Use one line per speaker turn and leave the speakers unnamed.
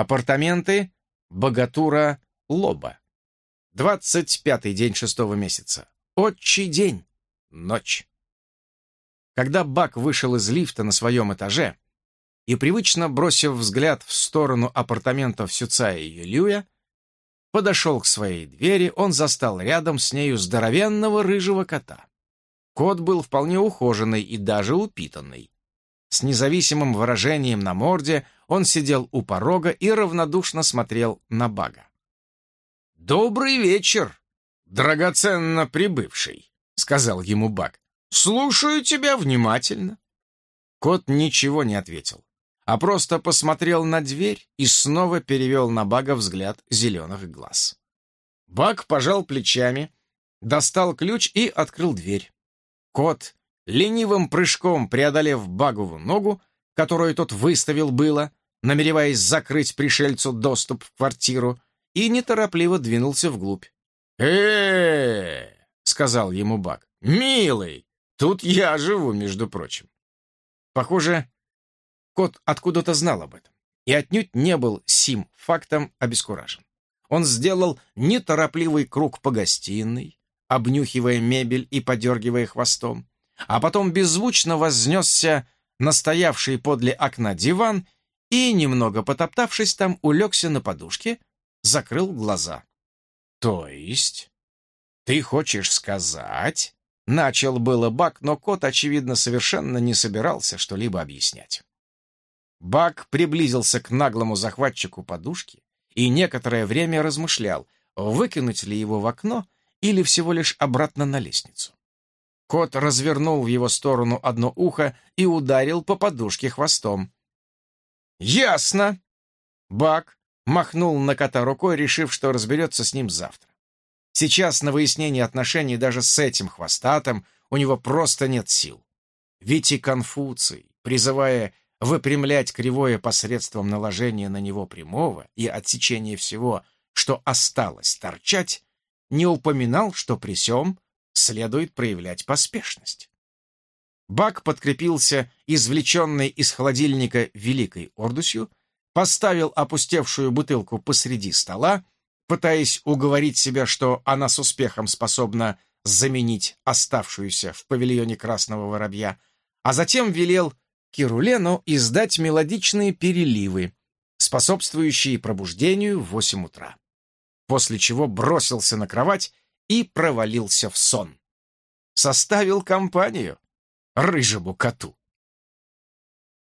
Апартаменты Богатура Лоба. Двадцать пятый день шестого месяца. Отчий день. Ночь. Когда Бак вышел из лифта на своем этаже и, привычно бросив взгляд в сторону апартаментов Сюцая и Юлюя, подошел к своей двери, он застал рядом с нею здоровенного рыжего кота. Кот был вполне ухоженный и даже упитанный. С независимым выражением на морде он сидел у порога и равнодушно смотрел на Бага. «Добрый вечер, драгоценно прибывший», — сказал ему Баг. «Слушаю тебя внимательно». Кот ничего не ответил, а просто посмотрел на дверь и снова перевел на Бага взгляд зеленых глаз. Баг пожал плечами, достал ключ и открыл дверь. Кот ленивым прыжком преодолев багову ногу, которую тот выставил было, намереваясь закрыть пришельцу доступ в квартиру, и неторопливо двинулся вглубь. э сказал ему Баг. «Милый, тут я живу, между прочим». Похоже, кот откуда-то знал об этом и отнюдь не был сим фактом обескуражен. Он сделал неторопливый круг по гостиной, обнюхивая мебель и подергивая хвостом, а потом беззвучно вознесся на стоявший подле окна диван и, немного потоптавшись там, улегся на подушке, закрыл глаза. «То есть? Ты хочешь сказать?» Начал было Бак, но кот, очевидно, совершенно не собирался что-либо объяснять. Бак приблизился к наглому захватчику подушки и некоторое время размышлял, выкинуть ли его в окно или всего лишь обратно на лестницу. Кот развернул в его сторону одно ухо и ударил по подушке хвостом. «Ясно!» Бак махнул на кота рукой, решив, что разберется с ним завтра. Сейчас на выяснение отношений даже с этим хвостатым у него просто нет сил. Ведь и Конфуций, призывая выпрямлять кривое посредством наложения на него прямого и отсечения всего, что осталось торчать, не упоминал, что при сём следует проявлять поспешность. Бак подкрепился извлеченной из холодильника великой ордусью, поставил опустевшую бутылку посреди стола, пытаясь уговорить себя, что она с успехом способна заменить оставшуюся в павильоне красного воробья, а затем велел Кирулену издать мелодичные переливы, способствующие пробуждению в восемь утра. После чего бросился на кровать и провалился в сон. Составил компанию рыжему коту.